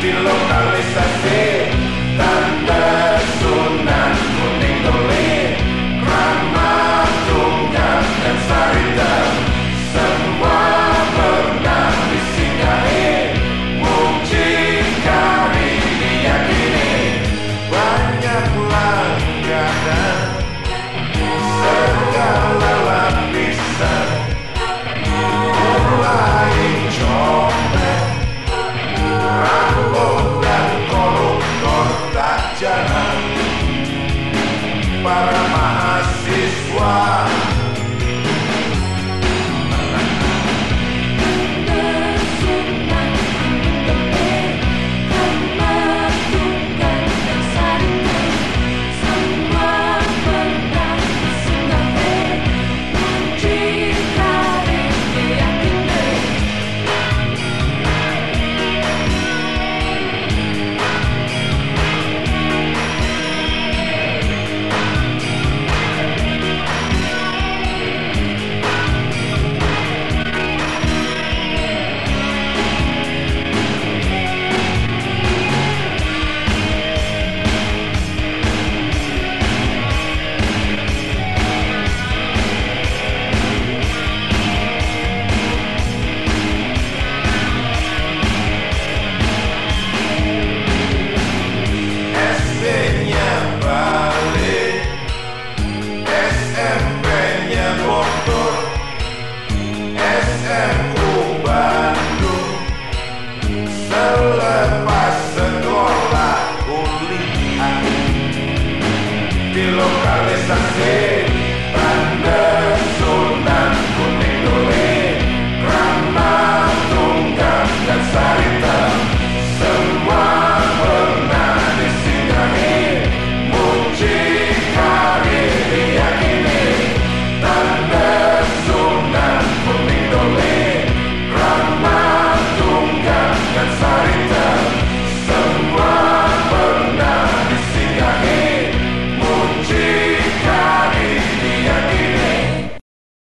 pilota l'estate tanta local extranjero.